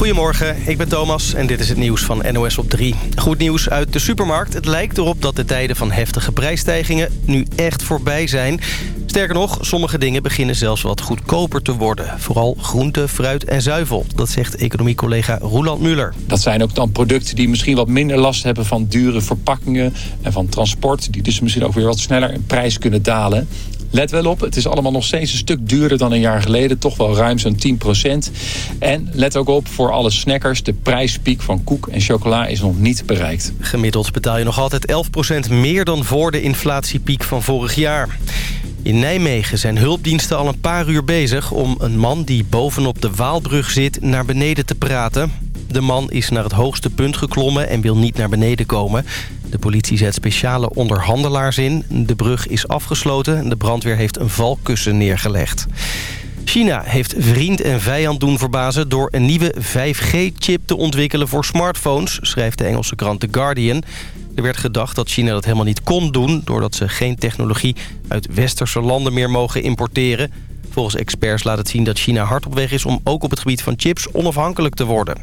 Goedemorgen, ik ben Thomas en dit is het nieuws van NOS op 3. Goed nieuws uit de supermarkt. Het lijkt erop dat de tijden van heftige prijsstijgingen nu echt voorbij zijn. Sterker nog, sommige dingen beginnen zelfs wat goedkoper te worden. Vooral groente, fruit en zuivel. Dat zegt economiecollega Roland Muller. Dat zijn ook dan producten die misschien wat minder last hebben van dure verpakkingen en van transport. Die dus misschien ook weer wat sneller in prijs kunnen dalen. Let wel op, het is allemaal nog steeds een stuk duurder dan een jaar geleden. Toch wel ruim zo'n 10% En let ook op, voor alle snackers... de prijspiek van koek en chocola is nog niet bereikt. Gemiddeld betaal je nog altijd 11% meer dan voor de inflatiepiek van vorig jaar. In Nijmegen zijn hulpdiensten al een paar uur bezig... om een man die bovenop de Waalbrug zit naar beneden te praten. De man is naar het hoogste punt geklommen en wil niet naar beneden komen. De politie zet speciale onderhandelaars in. De brug is afgesloten en de brandweer heeft een valkussen neergelegd. China heeft vriend en vijand doen verbazen door een nieuwe 5G-chip te ontwikkelen voor smartphones, schrijft de Engelse krant The Guardian. Er werd gedacht dat China dat helemaal niet kon doen... doordat ze geen technologie uit westerse landen meer mogen importeren. Volgens experts laat het zien dat China hard op weg is... om ook op het gebied van chips onafhankelijk te worden.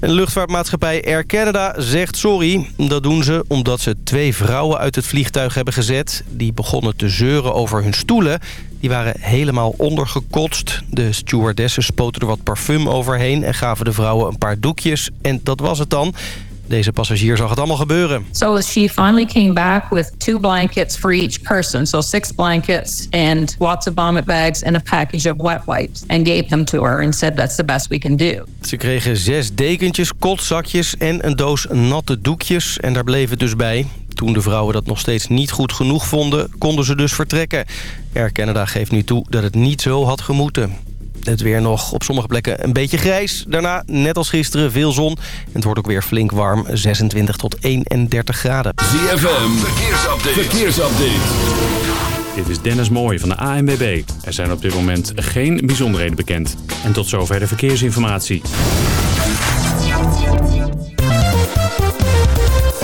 De luchtvaartmaatschappij Air Canada zegt sorry. Dat doen ze omdat ze twee vrouwen uit het vliegtuig hebben gezet. Die begonnen te zeuren over hun stoelen. Die waren helemaal ondergekotst. De stewardessen spoten er wat parfum overheen... en gaven de vrouwen een paar doekjes. En dat was het dan. Deze passagier zag het allemaal gebeuren. So she finally came back with two blankets for each person. So six blankets and lots of vomit bags and a package of wet wipes. And gave them to her and said that's the best we can do. Ze kregen zes dekentjes, kotzakjes en een doos natte doekjes. En daar bleef het dus bij. Toen de vrouwen dat nog steeds niet goed genoeg vonden, konden ze dus vertrekken. Air Canada geeft nu toe dat het niet zo had gemoeten. Het weer nog op sommige plekken een beetje grijs. Daarna, net als gisteren, veel zon. En het wordt ook weer flink warm, 26 tot 31 graden. ZFM, verkeersupdate. verkeersupdate. Dit is Dennis Mooij van de ANWB. Er zijn op dit moment geen bijzonderheden bekend. En tot zover de verkeersinformatie.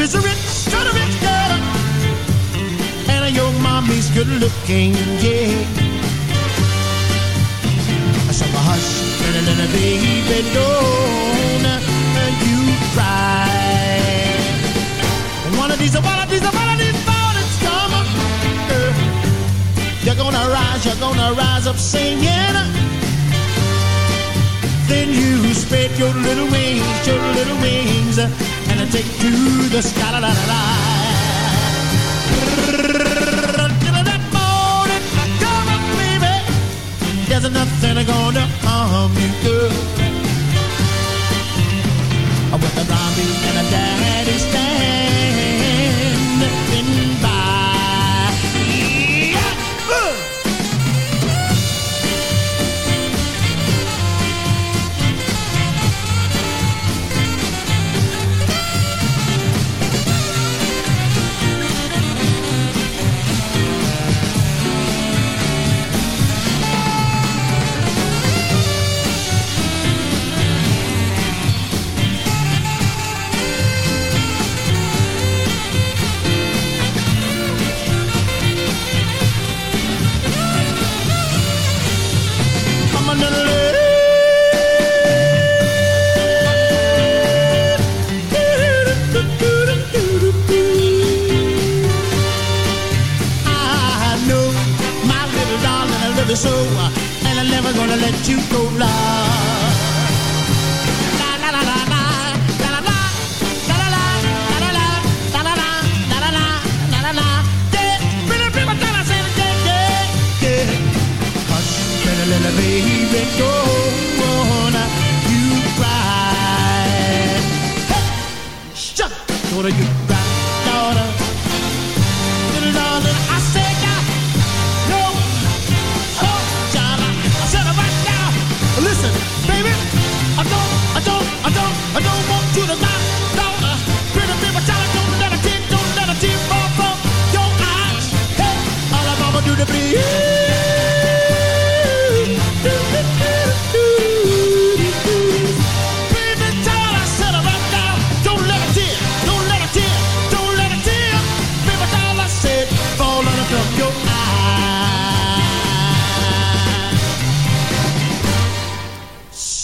Life is a rich, kind a rich girl. And your mommy's good looking, yeah. So hush, little little baby, don't you cry. And one of these, one of these, one of these mornings come, girl. You're gonna rise, you're gonna rise up singing. Then you spread your little wings, your little wings take to the sky. La, la, la, la. That morning, I come up, baby. There's nothing gonna harm you, girl. With a zombie and a daddy's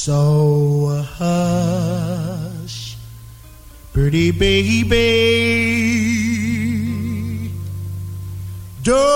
So hush, pretty baby. Don't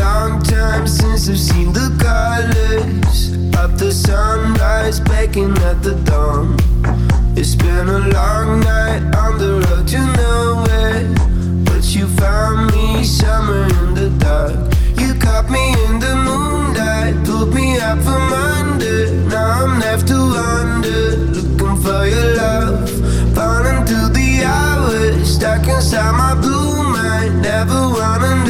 Long time since I've seen the colors of the sunrise baking at the dawn. It's been a long night on the road to nowhere, but you found me somewhere in the dark. You caught me in the moonlight, pulled me up from under. Now I'm left to wonder, looking for your love, falling through the hours, stuck inside my blue mind. Never wanna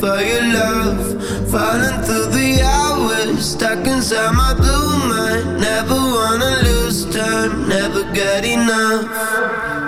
For your love, falling through the hours, stuck inside my blue mind. Never wanna lose time, never get enough.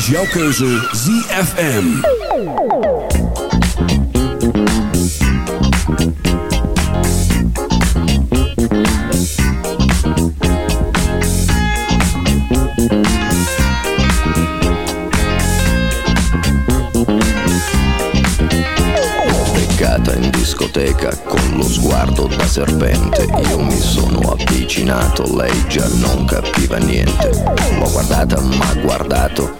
Is jouw keuze ZFM. in discoteca con lo sguardo da serpente Io mi sono avvicinato, lei già non capiva niente L'ho guardata, ma guardato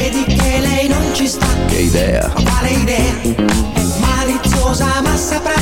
ci sta. Che idea. Quale idea? È maliziosa, ma saprà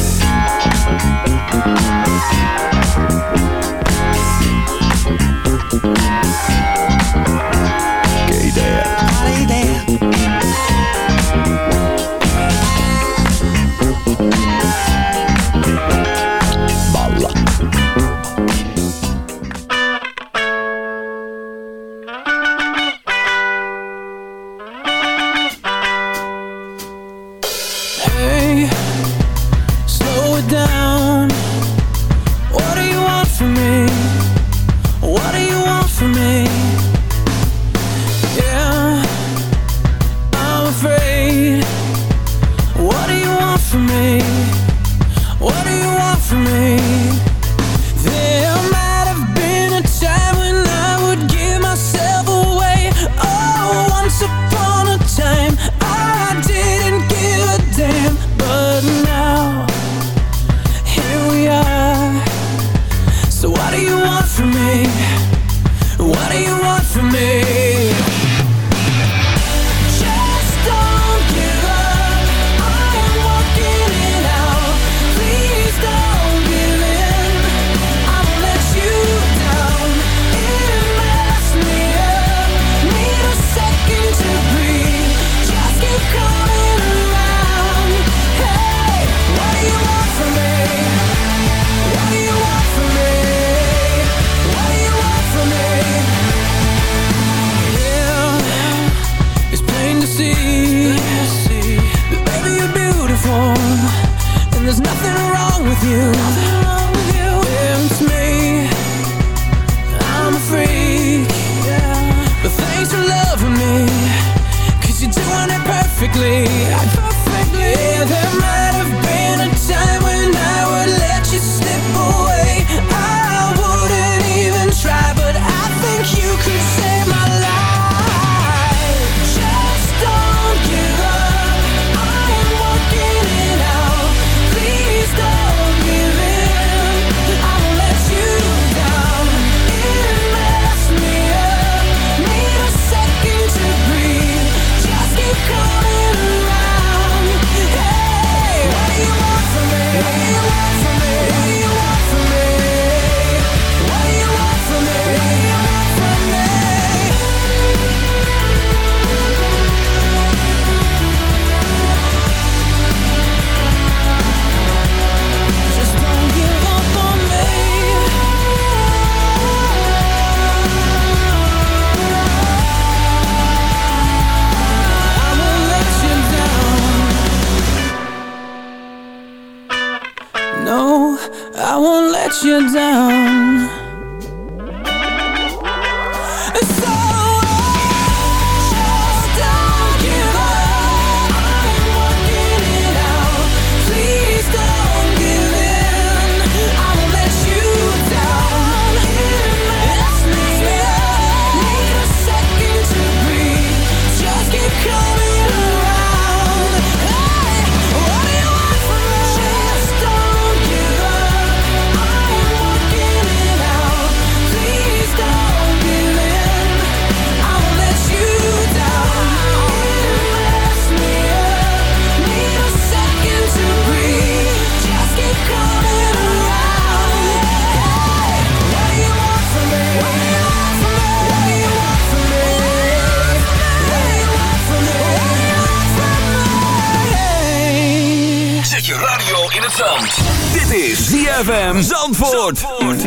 ZFM Zandvoort. Zandvoort.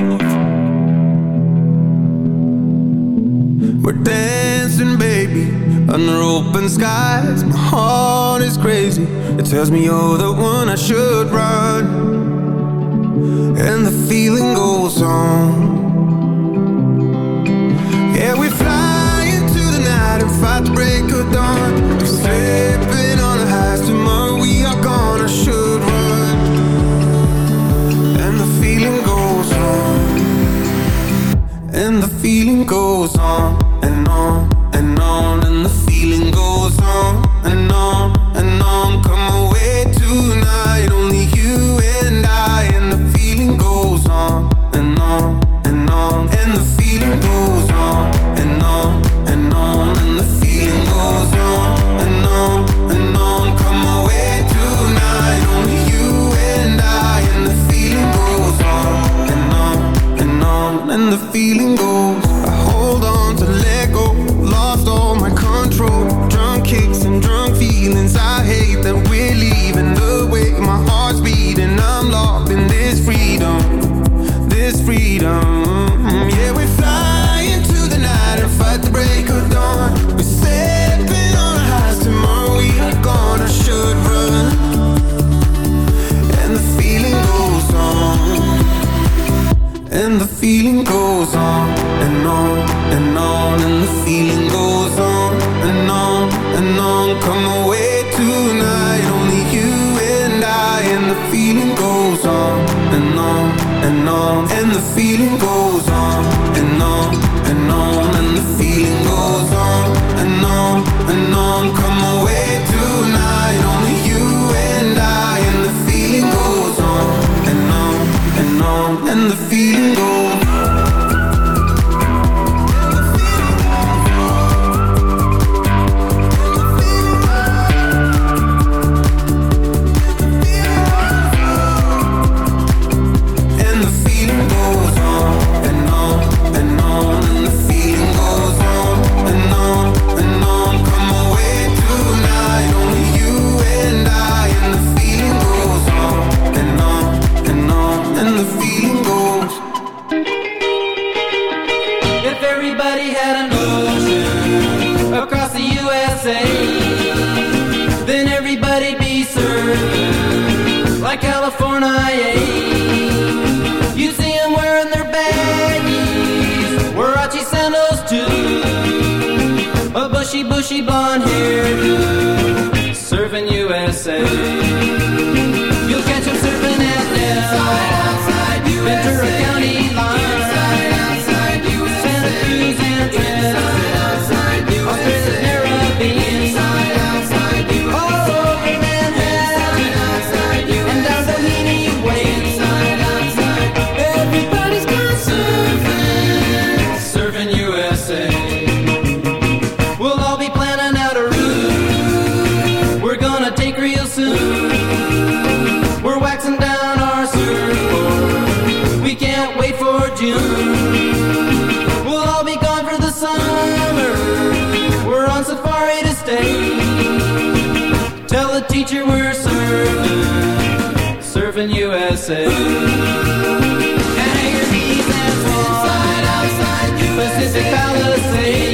We're dancing, baby, under open skies. My heart is crazy. It tells me you're the one I should run. And the feeling goes on. Yeah, we fly into the night and fight the break of dawn. feeling goes on. feeling goes on and on and on. And the feeling goes bushy blonde hairdo, serving USA. safari to stay. Tell the teacher we're serving, serving USA. And hang your bees and Inside, outside USA. Pacific Palisades.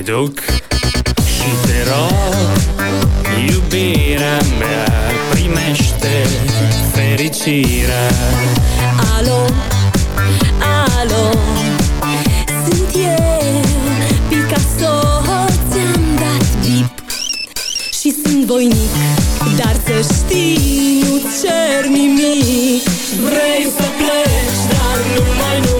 Haiduc Și te rog, iubirea mea Primește fericirea. Alo, alo Sunt eu, Picasso Ți-am dat bip Și sunt voinic Dar să știi, nu cer nimic. Vrei să pleci, dar numai, numai ei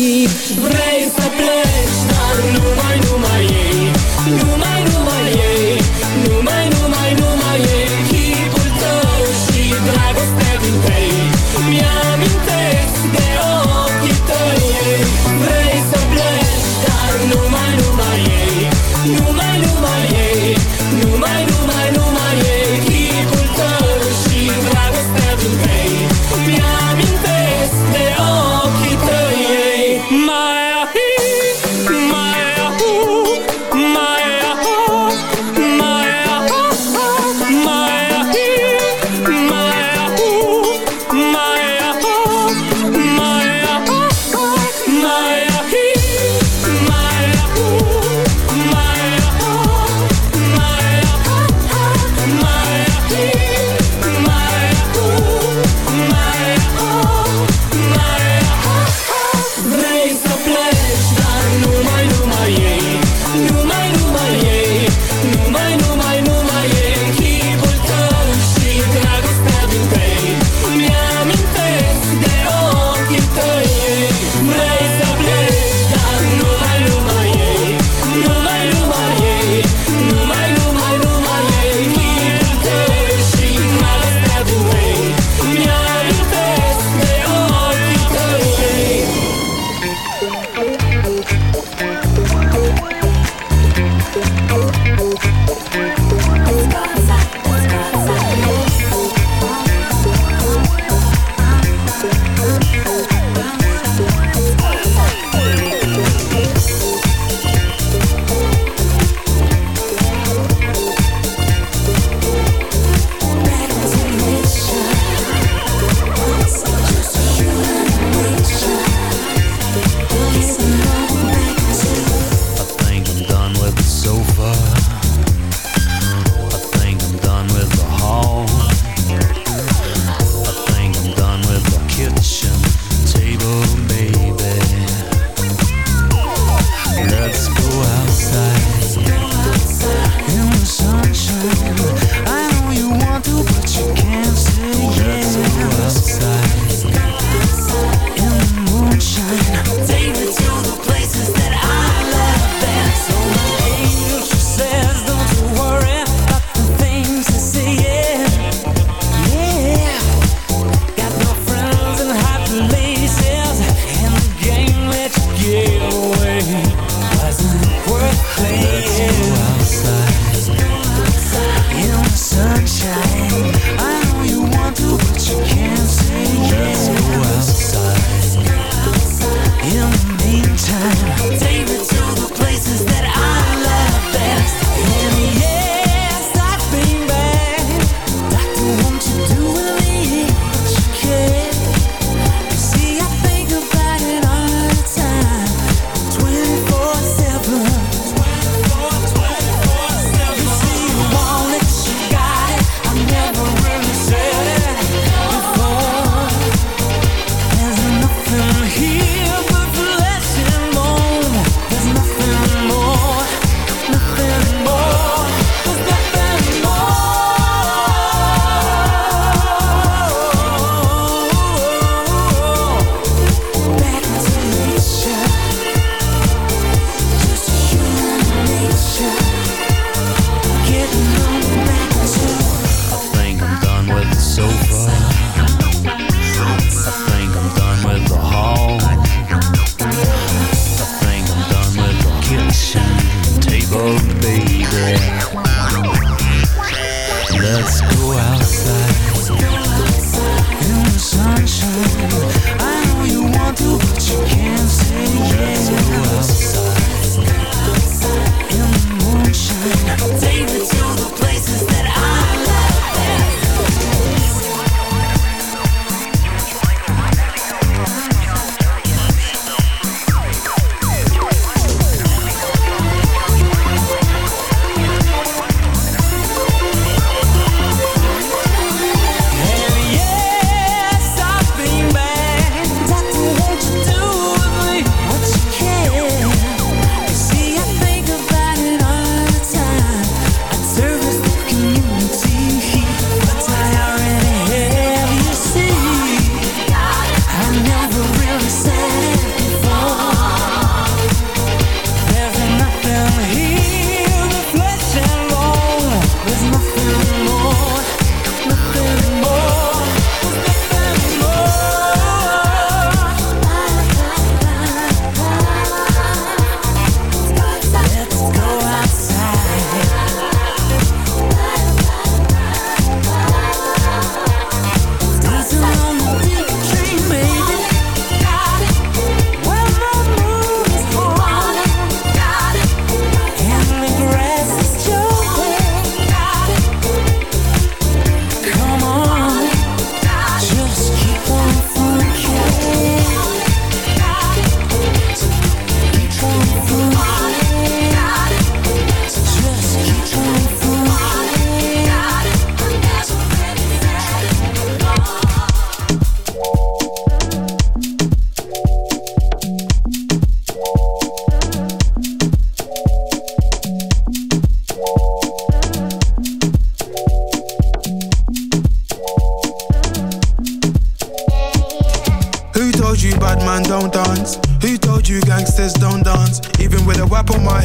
Let's go outside.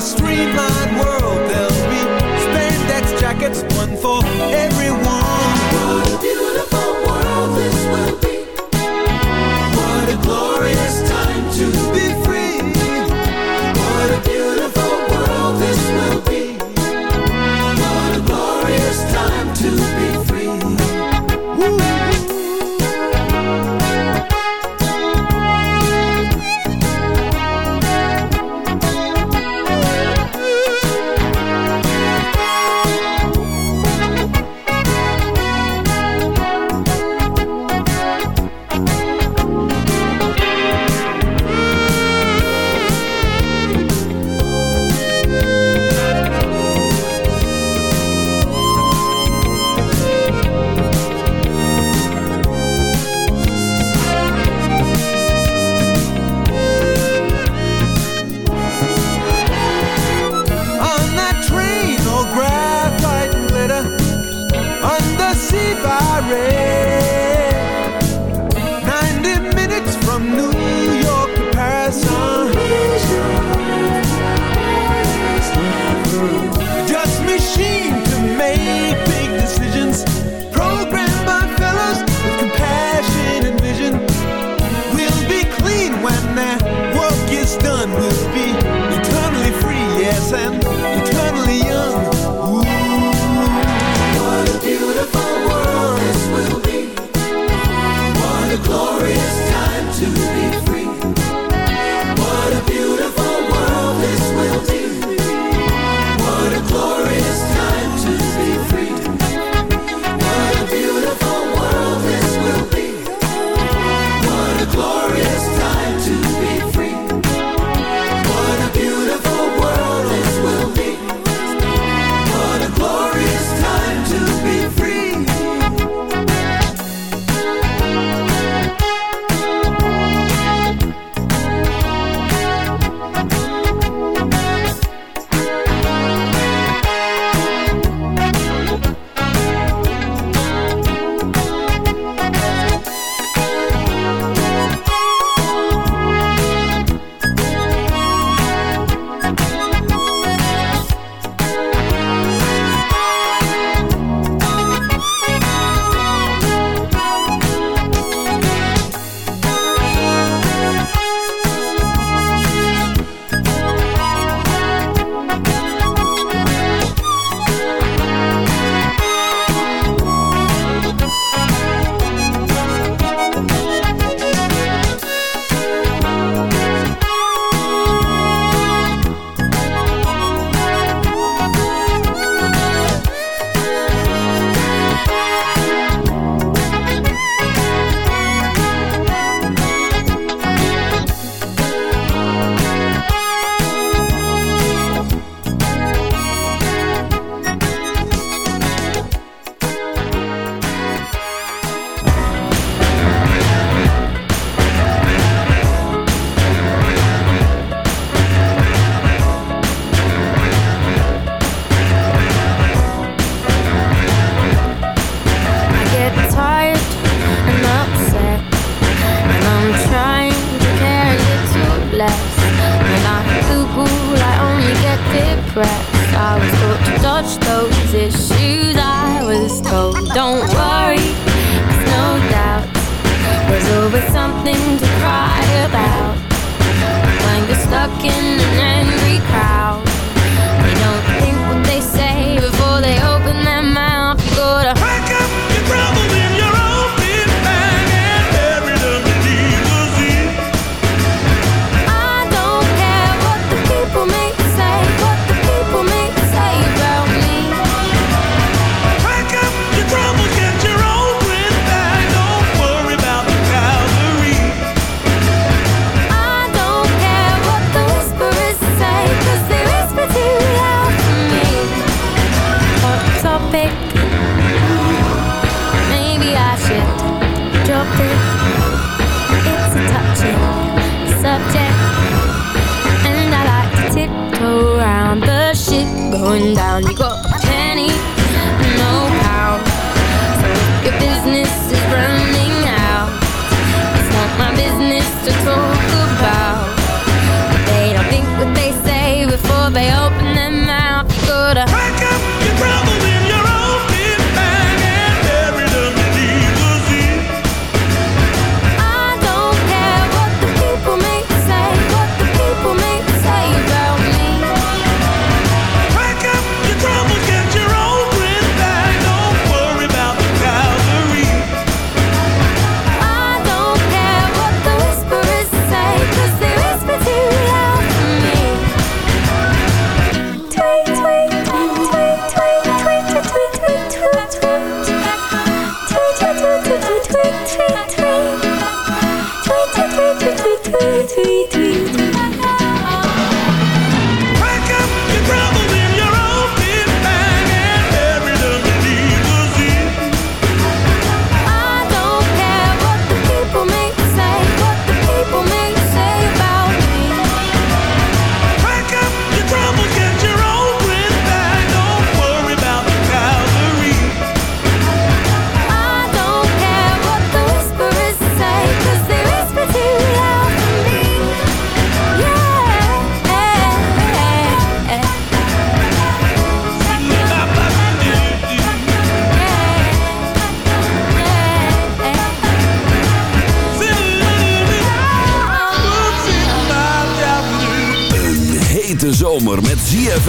Streamlined world. There'll be spandex jackets, one for everyone.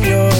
demonios